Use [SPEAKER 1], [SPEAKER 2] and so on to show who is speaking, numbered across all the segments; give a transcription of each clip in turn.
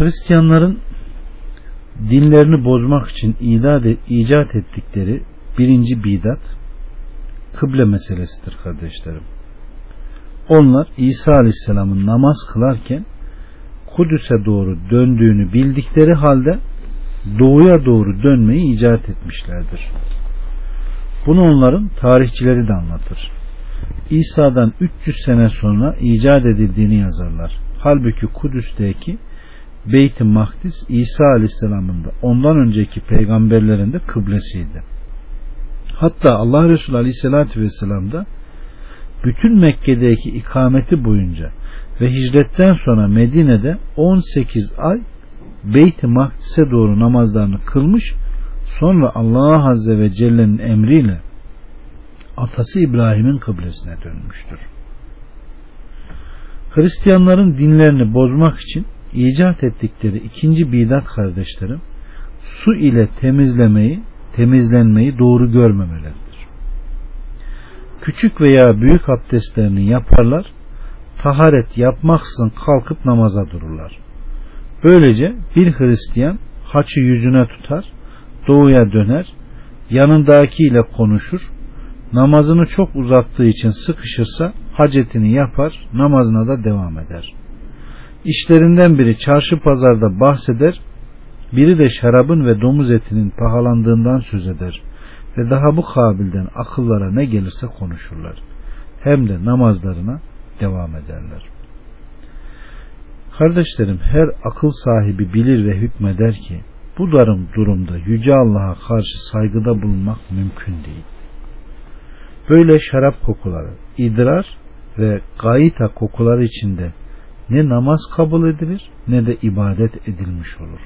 [SPEAKER 1] Hristiyanların dinlerini bozmak için icat ettikleri birinci bidat kıble meselesidir kardeşlerim. Onlar İsa Aleyhisselam'ın namaz kılarken Kudüs'e doğru döndüğünü bildikleri halde doğuya doğru dönmeyi icat etmişlerdir. Bunu onların tarihçileri de anlatır. İsa'dan 300 sene sonra icat edildiğini yazarlar. Halbuki Kudüs'teki Beyt-i Makdis İsa Aleyhisselam'ın da ondan önceki peygamberlerin de kıblesiydi. Hatta Allah Resulü Aleyhisselatü Vesselam da bütün Mekke'deki ikameti boyunca ve hicretten sonra Medine'de 18 ay Beyt-i Makdis'e doğru namazlarını kılmış sonra Allah Azze ve Celle'nin emriyle atası İbrahim'in kıblesine dönmüştür. Hristiyanların dinlerini bozmak için icat ettikleri ikinci bidat kardeşlerim su ile temizlemeyi temizlenmeyi doğru görmemeleridir. Küçük veya büyük abdestlerini yaparlar taharet yapmaksızın kalkıp namaza dururlar. Böylece bir Hristiyan haçı yüzüne tutar, doğuya döner, yanındakiyle konuşur, namazını çok uzattığı için sıkışırsa hacetini yapar, namazına da devam eder. İşlerinden biri çarşı pazarda bahseder, biri de şarabın ve domuz etinin pahalandığından söz eder ve daha bu kabilden akıllara ne gelirse konuşurlar. Hem de namazlarına devam ederler. Kardeşlerim her akıl sahibi bilir ve hükmeder ki bu darım durumda Yüce Allah'a karşı saygıda bulunmak mümkün değil. Böyle şarap kokuları, idrar ve gayita kokuları içinde ne namaz kabul edilir ne de ibadet edilmiş olur.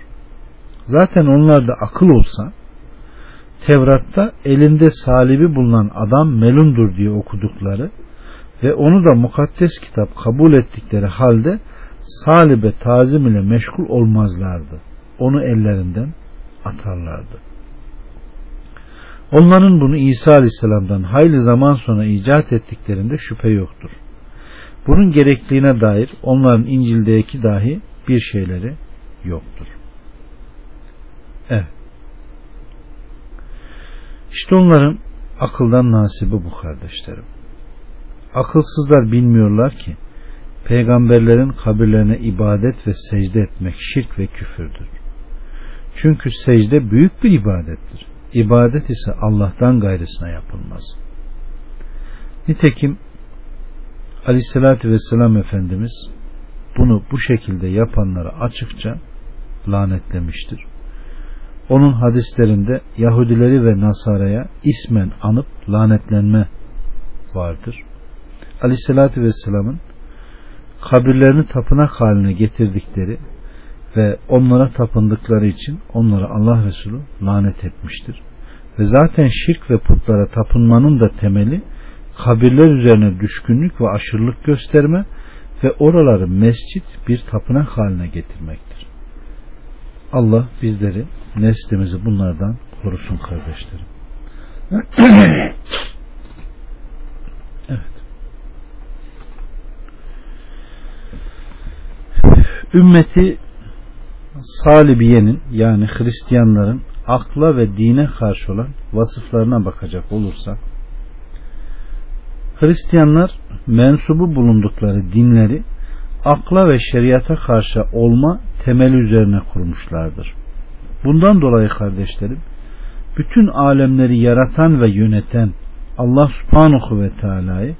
[SPEAKER 1] Zaten onlarda akıl olsa Tevrat'ta elinde salibi bulunan adam melundur diye okudukları ve onu da mukaddes kitap kabul ettikleri halde salibe tazim ile meşgul olmazlardı. Onu ellerinden atarlardı. Onların bunu İsa Aleyhisselam'dan hayli zaman sonra icat ettiklerinde şüphe yoktur. Bunun gerekliğine dair onların İncil'deki dahi bir şeyleri yoktur. Evet. İşte onların akıldan nasibi bu kardeşlerim. Akılsızlar bilmiyorlar ki peygamberlerin kabirlerine ibadet ve secde etmek şirk ve küfürdür. Çünkü secde büyük bir ibadettir. İbadet ise Allah'tan gayrısına yapılmaz. Nitekim Aleyhisselatü Vesselam Efendimiz bunu bu şekilde yapanları açıkça lanetlemiştir. Onun hadislerinde Yahudileri ve Nasara'ya ismen anıp lanetlenme vardır. Aleyhisselatü Vesselam'ın kabirlerini tapınak haline getirdikleri ve onlara tapındıkları için onlara Allah Resulü lanet etmiştir. Ve zaten şirk ve putlara tapınmanın da temeli kabirler üzerine düşkünlük ve aşırılık gösterme ve oraları mescit bir tapınak haline getirmektir. Allah bizleri neslimizi bunlardan korusun kardeşlerim. evet. Ümmeti Salibiye'nin yani Hristiyanların akla ve dine karşı olan vasıflarına bakacak olursak Hristiyanlar mensubu bulundukları dinleri akla ve şeriata karşı olma temeli üzerine kurmuşlardır. Bundan dolayı kardeşlerim bütün alemleri yaratan ve yöneten Allah subhanahu ve teala'yı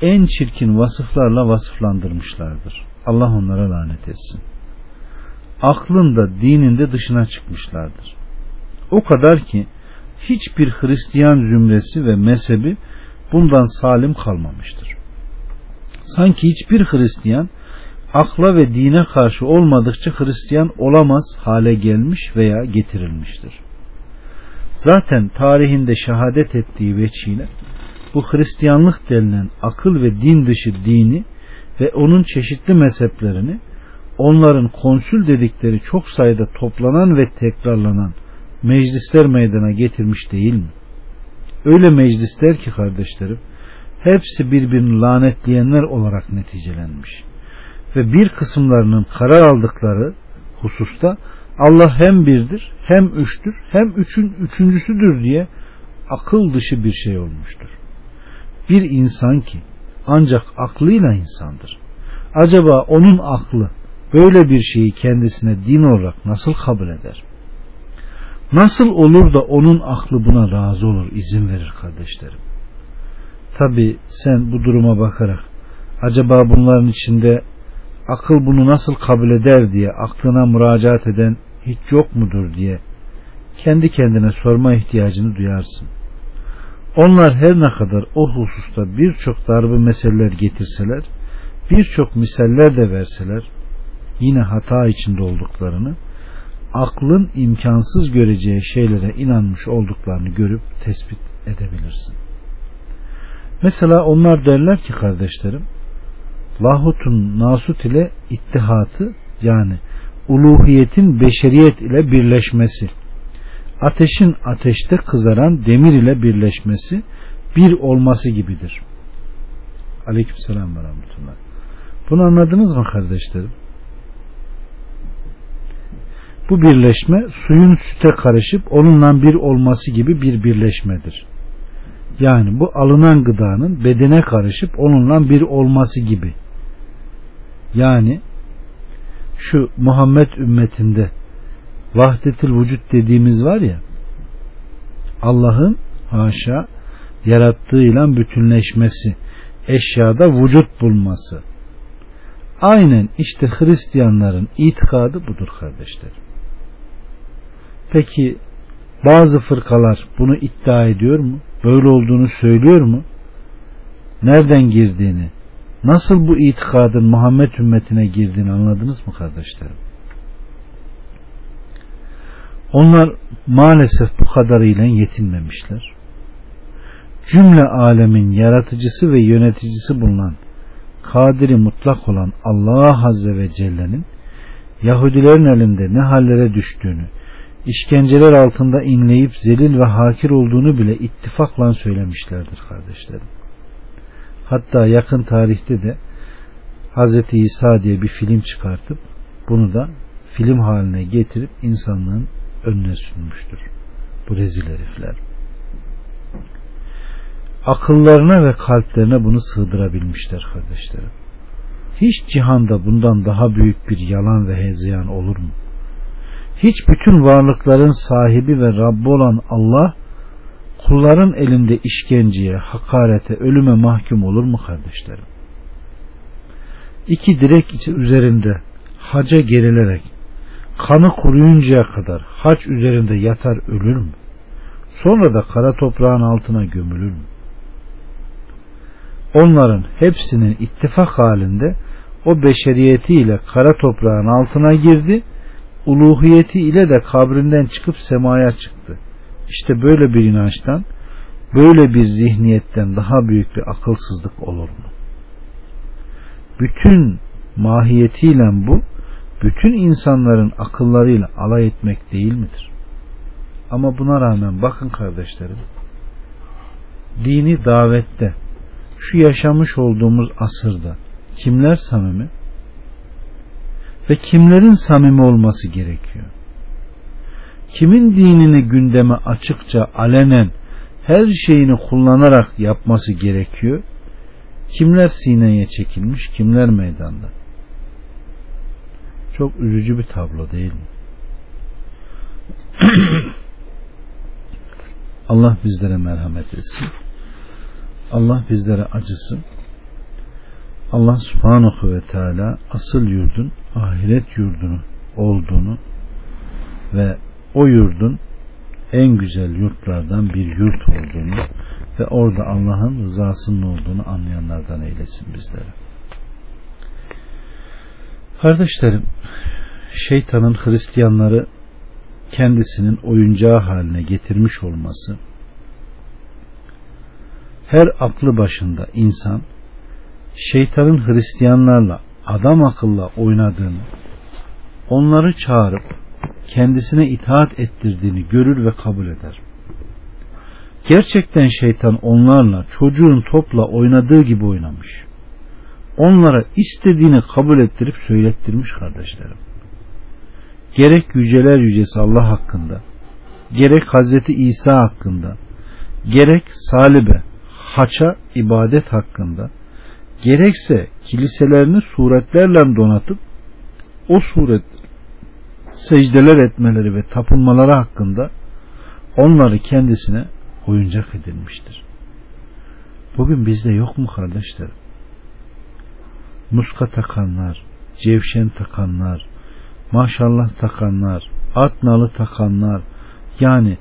[SPEAKER 1] en çirkin vasıflarla vasıflandırmışlardır. Allah onlara lanet etsin. Aklında dininde dışına çıkmışlardır. O kadar ki hiçbir Hristiyan zümresi ve mezhebi bundan salim kalmamıştır. Sanki hiçbir Hristiyan akla ve dine karşı olmadıkça Hristiyan olamaz hale gelmiş veya getirilmiştir. Zaten tarihinde şehadet ettiği veçiyle bu Hristiyanlık denilen akıl ve din dışı dini ve onun çeşitli mezheplerini onların konsül dedikleri çok sayıda toplanan ve tekrarlanan meclisler meydana getirmiş değil mi? Öyle meclisler ki kardeşlerim hepsi birbirini lanetleyenler olarak neticelenmiş ve bir kısımlarının karar aldıkları hususta Allah hem birdir, hem üçtür, hem üçün üçüncüsüdür diye akıl dışı bir şey olmuştur. Bir insan ki ancak aklıyla insandır. Acaba onun aklı böyle bir şeyi kendisine din olarak nasıl kabul eder? Nasıl olur da onun aklı buna razı olur, izin verir kardeşlerim? Tabi sen bu duruma bakarak acaba bunların içinde akıl bunu nasıl kabul eder diye aklına müracaat eden hiç yok mudur diye kendi kendine sorma ihtiyacını duyarsın. Onlar her ne kadar o hususta birçok darbe meseleler getirseler, birçok misaller de verseler, yine hata içinde olduklarını, aklın imkansız göreceği şeylere inanmış olduklarını görüp tespit edebilirsin. Mesela onlar derler ki kardeşlerim, lahutun nasut ile ittihatı yani uluhiyetin beşeriyet ile birleşmesi, ateşin ateşte kızaran demir ile birleşmesi bir olması gibidir. Aleykümselam ve rahmetullah. Bunu anladınız mı kardeşlerim? Bu birleşme suyun süte karışıp onunla bir olması gibi bir birleşmedir. Yani bu alınan gıdanın bedene karışıp onunla bir olması gibi. Yani şu Muhammed ümmetinde vahdetil vücut dediğimiz var ya Allah'ın haşa yarattığıyla bütünleşmesi eşyada vücut bulması aynen işte Hristiyanların itikadı budur kardeşlerim peki bazı fırkalar bunu iddia ediyor mu? Böyle olduğunu söylüyor mu? Nereden girdiğini nasıl bu itikadın Muhammed ümmetine girdiğini anladınız mı kardeşlerim? Onlar maalesef bu kadarıyla yetinmemişler. Cümle alemin yaratıcısı ve yöneticisi bulunan kadiri mutlak olan Allah Azze ve Celle'nin Yahudilerin elinde ne hallere düştüğünü, işkenceler altında inleyip zelil ve hakir olduğunu bile ittifakla söylemişlerdir kardeşlerim. Hatta yakın tarihte de Hz. İsa diye bir film çıkartıp bunu da film haline getirip insanlığın önüne sürmüştür. Bu rezil herifler. Akıllarına ve kalplerine bunu sığdırabilmişler kardeşlerim. Hiç cihanda bundan daha büyük bir yalan ve hezeyan olur mu? Hiç bütün varlıkların sahibi ve Rabbi olan Allah kulların elinde işkenceye, hakarete, ölüme mahkum olur mu kardeşlerim? İki direk üzerinde haca gerilerek kanı kuruyuncaya kadar haç üzerinde yatar ölür mü? Sonra da kara toprağın altına gömülür mü? Onların hepsinin ittifak halinde o beşeriyetiyle kara toprağın altına girdi, uluhiyeti ile de kabrinden çıkıp semaya çıktı. İşte böyle bir inançtan, böyle bir zihniyetten daha büyük bir akılsızlık olur mu? Bütün mahiyetiyle bu bütün insanların akıllarıyla alay etmek değil midir? Ama buna rağmen bakın kardeşlerim dini davette şu yaşamış olduğumuz asırda kimler samimi ve kimlerin samimi olması gerekiyor? Kimin dinini gündeme açıkça alenen her şeyini kullanarak yapması gerekiyor? Kimler sineye çekilmiş, kimler meydanda? Çok üzücü bir tablo değil mi? Allah bizlere merhamet etsin. Allah bizlere acısın. Allah subhanahu ve teala asıl yurdun ahiret yurdunu olduğunu ve o yurdun en güzel yurtlardan bir yurt olduğunu ve orada Allah'ın rızasının olduğunu anlayanlardan eylesin bizlere. Kardeşlerim, şeytanın Hristiyanları kendisinin oyuncağı haline getirmiş olması, her aklı başında insan, şeytanın Hristiyanlarla adam akılla oynadığını, onları çağırıp kendisine itaat ettirdiğini görür ve kabul eder. Gerçekten şeytan onlarla çocuğun topla oynadığı gibi oynamış onlara istediğini kabul ettirip söylettirmiş kardeşlerim. gerek yüceler yücesi Allah hakkında, gerek Hazreti İsa hakkında, gerek salibe, haça ibadet hakkında, gerekse kiliselerini suretlerle donatıp o suret secdeler etmeleri ve tapınmaları hakkında onları kendisine oyuncak edilmiştir. Bugün bizde yok mu kardeşlerim? Muska takanlar, cevşen takanlar, maşallah takanlar, at nalı takanlar, yani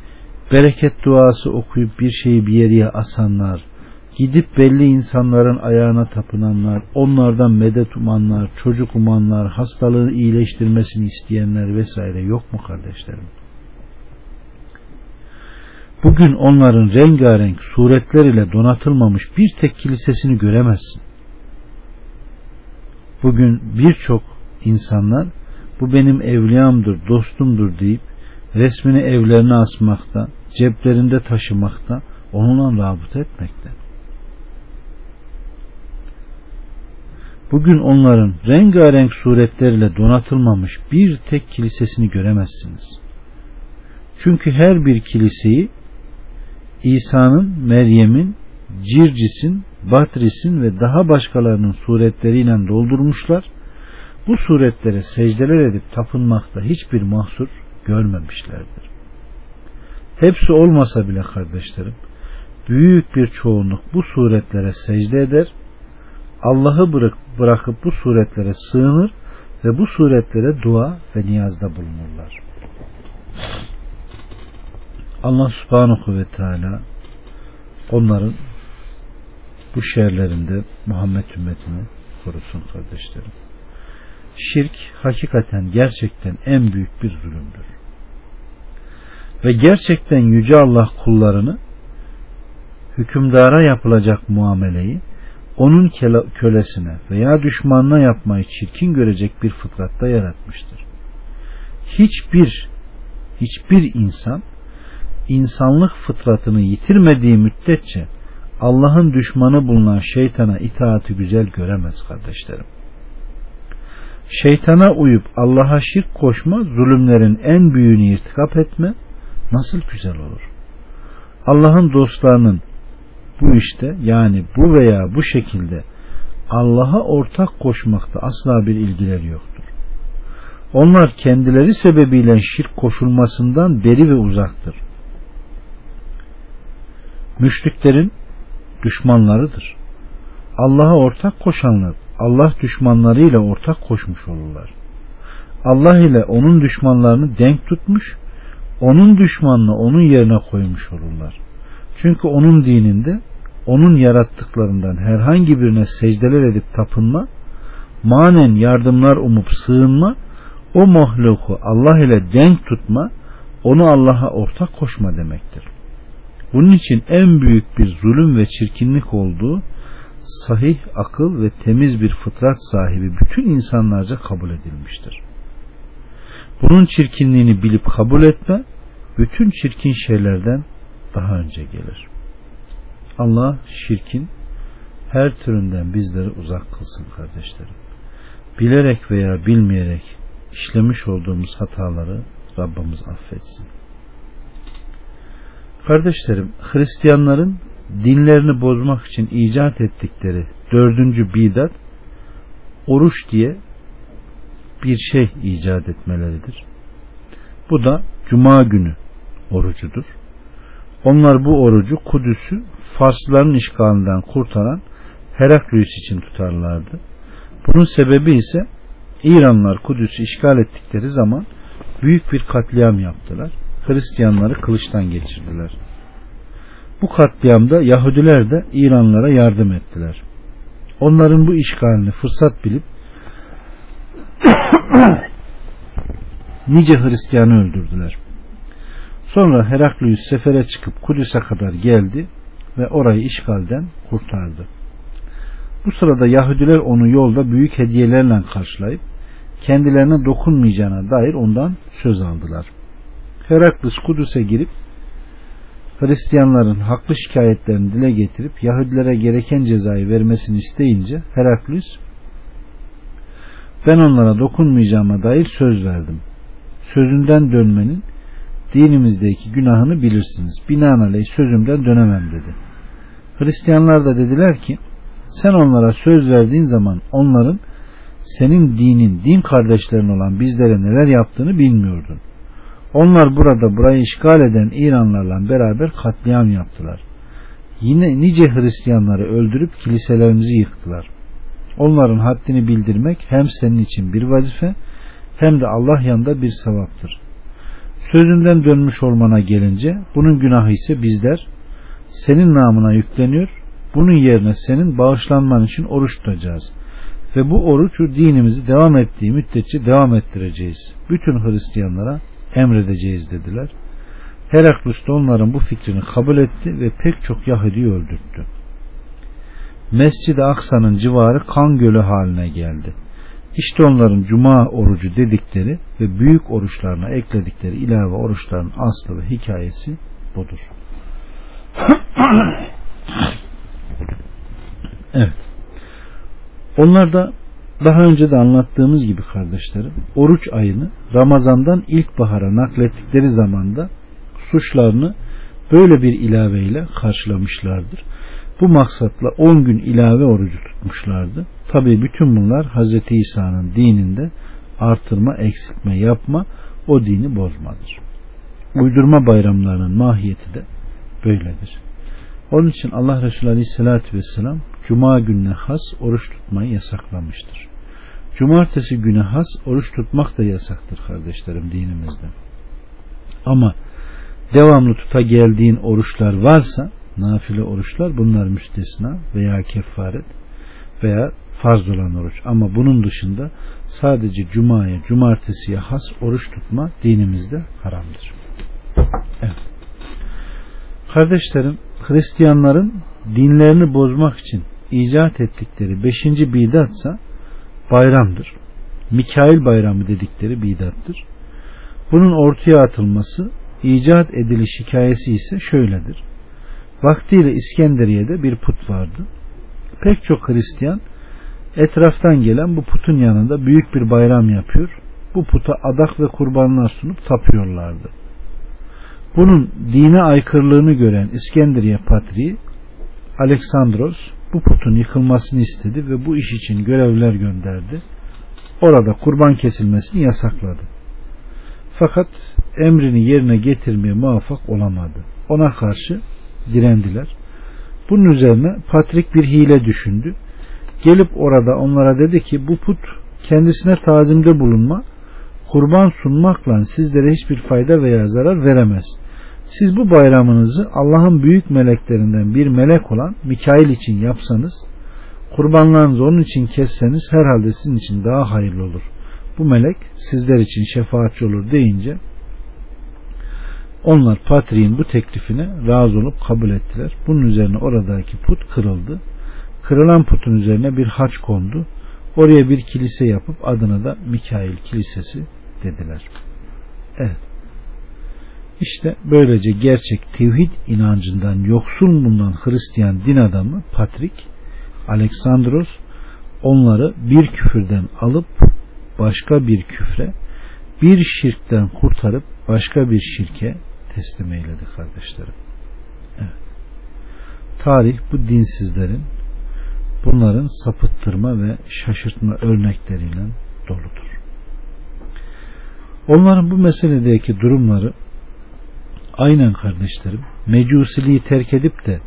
[SPEAKER 1] bereket duası okuyup bir şeyi bir yere asanlar, gidip belli insanların ayağına tapınanlar, onlardan medet umanlar, çocuk umanlar, hastalığı iyileştirmesini isteyenler vesaire yok mu kardeşlerim? Bugün onların rengarenk suretler ile donatılmamış bir tek kilisesini göremezsin. Bugün birçok insanlar bu benim evliyamdır, dostumdur deyip resmini evlerine asmakta, ceplerinde taşımakta, onunla rabıta etmekte. Bugün onların rengarenk suretleriyle donatılmamış bir tek kilisesini göremezsiniz. Çünkü her bir kiliseyi İsa'nın, Meryem'in, Circis'in, Batris'in ve daha başkalarının suretleriyle doldurmuşlar. Bu suretlere secdeler edip tapınmakta hiçbir mahsur görmemişlerdir. Hepsi olmasa bile kardeşlerim, büyük bir çoğunluk bu suretlere secde eder, Allah'ı bırak, bırakıp bu suretlere sığınır ve bu suretlere dua ve niyazda bulunurlar. Allah subhanahu ve teala onların bu şehirlerinde Muhammed ümmetini korusun kardeşlerim. Şirk hakikaten gerçekten en büyük bir zulümdür. Ve gerçekten Yüce Allah kullarını hükümdara yapılacak muameleyi onun kölesine veya düşmanına yapmayı çirkin görecek bir fıtratta yaratmıştır. Hiçbir hiçbir insan insanlık fıtratını yitirmediği müddetçe Allah'ın düşmanı bulunan şeytana itaati güzel göremez kardeşlerim. Şeytana uyup Allah'a şirk koşma, zulümlerin en büyüğünü irtikap etme nasıl güzel olur? Allah'ın dostlarının bu işte yani bu veya bu şekilde Allah'a ortak koşmakta asla bir ilgileri yoktur. Onlar kendileri sebebiyle şirk koşulmasından beri ve uzaktır. Müşriklerin düşmanlarıdır. Allah'a ortak koşanlar Allah düşmanlarıyla ortak koşmuş olurlar. Allah ile onun düşmanlarını denk tutmuş, onun düşmanını onun yerine koymuş olurlar. Çünkü onun dininde onun yarattıklarından herhangi birine secdeler edip tapınma, manen yardımlar umup sığınma, o mahluku Allah ile denk tutma, onu Allah'a ortak koşma demektir. Bunun için en büyük bir zulüm ve çirkinlik olduğu sahih akıl ve temiz bir fıtrat sahibi bütün insanlarca kabul edilmiştir. Bunun çirkinliğini bilip kabul etme bütün çirkin şeylerden daha önce gelir. Allah şirkin her türünden bizleri uzak kılsın kardeşlerim. Bilerek veya bilmeyerek işlemiş olduğumuz hataları Rabbimiz affetsin. Kardeşlerim, Hristiyanların dinlerini bozmak için icat ettikleri dördüncü bidat oruç diye bir şey icat etmeleridir. Bu da cuma günü orucudur. Onlar bu orucu Kudüs'ü Farsların işgalinden kurtaran Heraklius için tutarlardı. Bunun sebebi ise İranlılar Kudüs'ü işgal ettikleri zaman büyük bir katliam yaptılar. Hristiyanları kılıçtan geçirdiler. Bu katliamda Yahudiler de İranlara yardım ettiler. Onların bu işgalini fırsat bilip nice Hristiyanı öldürdüler. Sonra Heraklius sefere çıkıp Kudüs'e kadar geldi ve orayı işgalden kurtardı. Bu sırada Yahudiler onu yolda büyük hediyelerle karşılayıp kendilerine dokunmayacağına dair ondan söz aldılar. Heraklius Kudüs'e girip Hristiyanların haklı şikayetlerini dile getirip Yahudilere gereken cezayı vermesini isteyince Heraklius ben onlara dokunmayacağıma dair söz verdim. sözünden dönmenin dinimizdeki günahını bilirsiniz. Binaenaleyh sözümden dönemem dedi. Hristiyanlar da dediler ki sen onlara söz verdiğin zaman onların senin dinin, din kardeşlerin olan bizlere neler yaptığını bilmiyordun. Onlar burada burayı işgal eden İranlarla beraber katliam yaptılar. Yine nice Hristiyanları öldürüp kiliselerimizi yıktılar. Onların haddini bildirmek hem senin için bir vazife hem de Allah yanında bir sevaptır. Sözünden dönmüş olmana gelince bunun günahı ise bizler senin namına yükleniyor. Bunun yerine senin bağışlanman için oruç tutacağız. Ve bu orucu dinimizi devam ettiği müddetçe devam ettireceğiz. Bütün Hristiyanlara emredeceğiz dediler. Heraklus da onların bu fikrini kabul etti ve pek çok Yahudi'yi öldürttü. Mescid-i Aksa'nın civarı kan gölü haline geldi. İşte onların cuma orucu dedikleri ve büyük oruçlarına ekledikleri ilave oruçların aslı ve hikayesi budur. evet. Onlar da daha önce de anlattığımız gibi kardeşlerim oruç ayını Ramazan'dan ilkbahara naklettikleri zamanda suçlarını böyle bir ilaveyle karşılamışlardır. Bu maksatla 10 gün ilave orucu tutmuşlardı. Tabi bütün bunlar Hz. İsa'nın dininde artırma, eksiltme yapma o dini bozmadır. Uydurma bayramlarının mahiyeti de böyledir. Onun için Allah Resulü Aleyhisselatü Vesselam Cuma gününe has oruç tutmayı yasaklamıştır. Cumartesi güne has oruç tutmak da yasaktır kardeşlerim dinimizde. Ama devamlı tuta geldiğin oruçlar varsa nafile oruçlar bunlar müstesna veya kefaret veya farz olan oruç. Ama bunun dışında sadece cumaya, cumartesiye has oruç tutma dinimizde haramdır. Evet. Kardeşlerim, Hristiyanların dinlerini bozmak için icat ettikleri beşinci bidatsa bayramdır. Mikail bayramı dedikleri bidattır. Bunun ortaya atılması icat ediliş hikayesi ise şöyledir. Vaktiyle İskenderiye'de bir put vardı. Pek çok Hristiyan etraftan gelen bu putun yanında büyük bir bayram yapıyor. Bu puta adak ve kurbanlar sunup tapıyorlardı. Bunun dine aykırılığını gören İskenderiye Patriği Aleksandros bu putun yıkılmasını istedi ve bu iş için görevler gönderdi. Orada kurban kesilmesini yasakladı. Fakat emrini yerine getirmeye muvaffak olamadı. Ona karşı direndiler. Bunun üzerine Patrik bir hile düşündü. Gelip orada onlara dedi ki bu put kendisine tazimde bulunma, kurban sunmakla sizlere hiçbir fayda veya zarar veremez. Siz bu bayramınızı Allah'ın büyük meleklerinden bir melek olan Mikail için yapsanız, kurbanlarınızı onun için kesseniz herhalde sizin için daha hayırlı olur. Bu melek sizler için şefaatçi olur deyince onlar Patriğin bu teklifine razı olup kabul ettiler. Bunun üzerine oradaki put kırıldı. Kırılan putun üzerine bir haç kondu. Oraya bir kilise yapıp adına da Mikail Kilisesi dediler. Evet. İşte böylece gerçek tevhid inancından yoksul bulunan Hristiyan din adamı Patrik, Aleksandros onları bir küfürden alıp başka bir küfre, bir şirkten kurtarıp başka bir şirke teslim eyledi kardeşlerim. Evet. Tarih bu dinsizlerin bunların sapıttırma ve şaşırtma örnekleriyle doludur. Onların bu meseledeki durumları aynen kardeşlerim mecusiliği terk edip de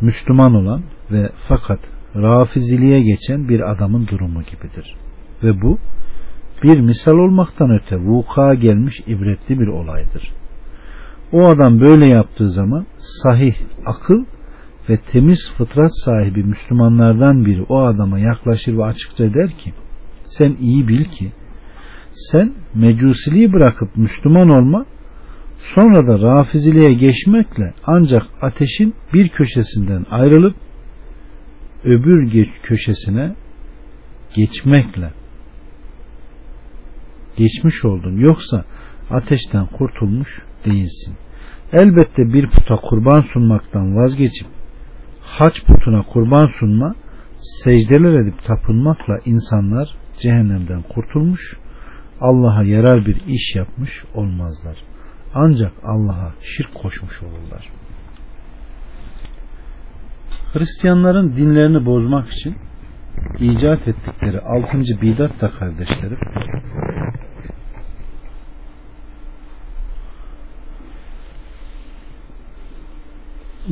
[SPEAKER 1] Müslüman olan ve fakat rafiziliğe geçen bir adamın durumu gibidir. Ve bu bir misal olmaktan öte vuku'a gelmiş ibretli bir olaydır. O adam böyle yaptığı zaman sahih akıl ve temiz fıtrat sahibi Müslümanlardan biri o adama yaklaşır ve açıkça der ki sen iyi bil ki sen mecusiliği bırakıp Müslüman olma sonra da rafiziliğe geçmekle ancak ateşin bir köşesinden ayrılıp öbür köşesine geçmekle geçmiş oldun yoksa ateşten kurtulmuş değilsin. Elbette bir puta kurban sunmaktan vazgeçip haç putuna kurban sunma, secdeler edip tapınmakla insanlar cehennemden kurtulmuş, Allah'a yarar bir iş yapmış olmazlar. Ancak Allah'a şirk koşmuş olurlar. Hristiyanların dinlerini bozmak için icat ettikleri altıncı bidat da kardeşlerim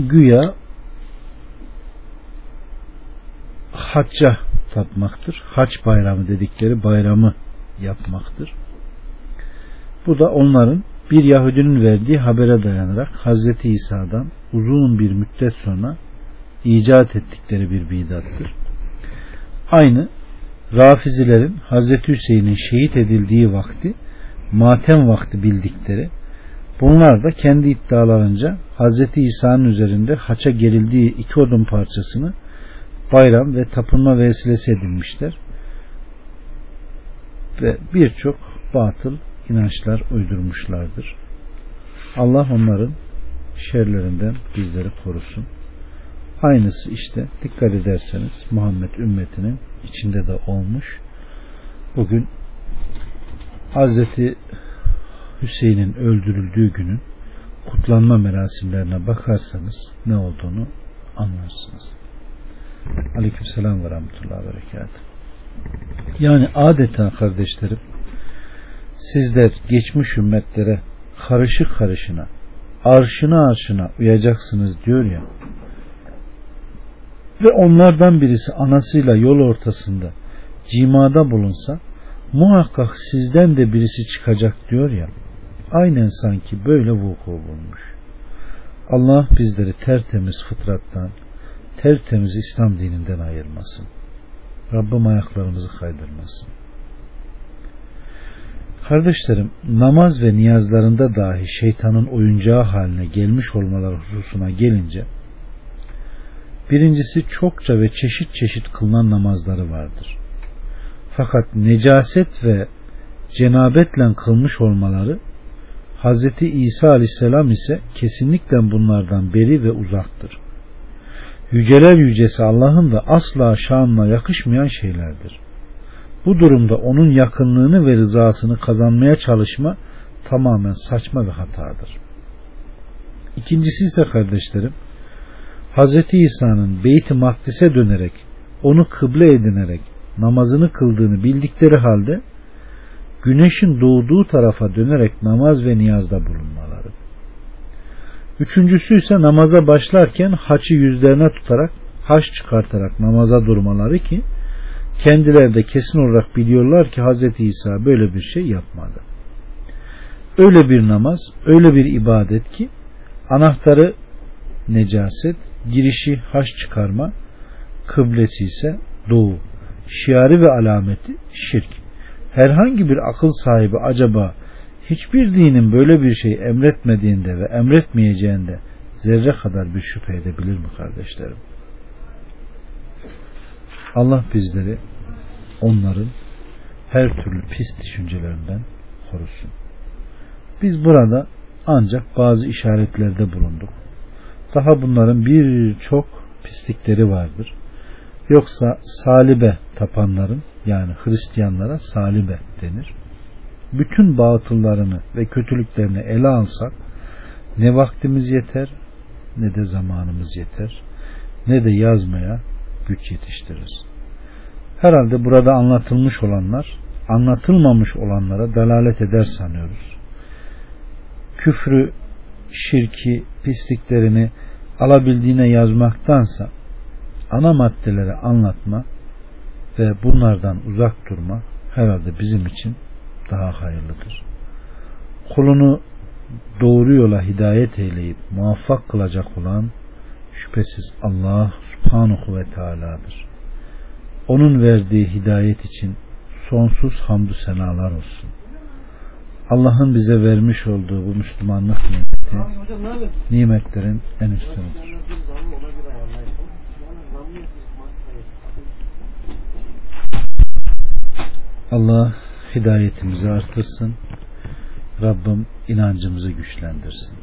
[SPEAKER 1] güya hacca tapmaktır. Haç bayramı dedikleri bayramı yapmaktır. Bu da onların bir Yahudinin verdiği habere dayanarak Hazreti İsa'dan uzun bir müddet sonra icat ettikleri bir bidattır. Aynı Rafizilerin Hazreti Hüseyin'in şehit edildiği vakti matem vakti bildikleri bunlar da kendi iddialarınca Hazreti İsa'nın üzerinde haça gerildiği iki odun parçasını bayram ve tapınma vesilesi edilmişler ve birçok batıl inançlar uydurmuşlardır. Allah onların şerlerinden bizleri korusun. Aynısı işte dikkat ederseniz Muhammed ümmetinin içinde de olmuş. Bugün Hazreti Hüseyin'in öldürüldüğü günün kutlanma merasimlerine bakarsanız ne olduğunu anlarsınız. Aleykümselam ve rahmetullahi ve. Yani adeta kardeşlerim sizler geçmiş ümmetlere karışık karışına arşına arşına uyacaksınız diyor ya ve onlardan birisi anasıyla yol ortasında cimada bulunsa muhakkak sizden de birisi çıkacak diyor ya aynen sanki böyle vuku bulmuş. Allah bizleri tertemiz fıtrattan tertemiz İslam dininden ayırmasın. Rabbim ayaklarımızı kaydırmasın. Kardeşlerim namaz ve niyazlarında dahi şeytanın oyuncağı haline gelmiş olmaları hususuna gelince birincisi çokça ve çeşit çeşit kılınan namazları vardır. Fakat necaset ve cenabetle kılmış olmaları Hz. İsa aleyhisselam ise kesinlikle bunlardan beri ve uzaktır. Yüceler yücesi Allah'ın da asla şanına yakışmayan şeylerdir. Bu durumda onun yakınlığını ve rızasını kazanmaya çalışma tamamen saçma ve hatadır. İkincisi ise kardeşlerim, Hz. İsa'nın Beyt-i Makdis'e dönerek, onu kıble edinerek namazını kıldığını bildikleri halde, güneşin doğduğu tarafa dönerek namaz ve niyazda bulunmaları. Üçüncüsü ise namaza başlarken haçı yüzlerine tutarak haç çıkartarak namaza durmaları ki kendileri de kesin olarak biliyorlar ki Hz. İsa böyle bir şey yapmadı. Öyle bir namaz, öyle bir ibadet ki anahtarı necaset, girişi haş çıkarma, kıblesi ise doğu, şiarı ve alameti şirk. Herhangi bir akıl sahibi acaba hiçbir dinin böyle bir şey emretmediğinde ve emretmeyeceğinde zerre kadar bir şüphe edebilir mi kardeşlerim? Allah bizleri onların her türlü pis düşüncelerinden korusun. Biz burada ancak bazı işaretlerde bulunduk. Daha bunların birçok pislikleri vardır. Yoksa salibe tapanların yani Hristiyanlara salibe denir bütün batıllarını ve kötülüklerini ele alsak ne vaktimiz yeter ne de zamanımız yeter ne de yazmaya güç yetiştiririz. Herhalde burada anlatılmış olanlar anlatılmamış olanlara dalalet eder sanıyoruz. Küfrü, şirki, pisliklerini alabildiğine yazmaktansa ana maddeleri anlatma ve bunlardan uzak durma herhalde bizim için daha hayırlıdır. Kulunu doğru yola hidayet eyleyip muvaffak kılacak olan şüphesiz Allah subhanahu ve teala'dır. Onun verdiği hidayet için sonsuz hamdü senalar olsun. Allah'ın bize vermiş olduğu bu Müslümanlık nimeti nimetlerin en üstünüdür. Allah hidayetimizi artırsın. Rabbim inancımızı güçlendirsin.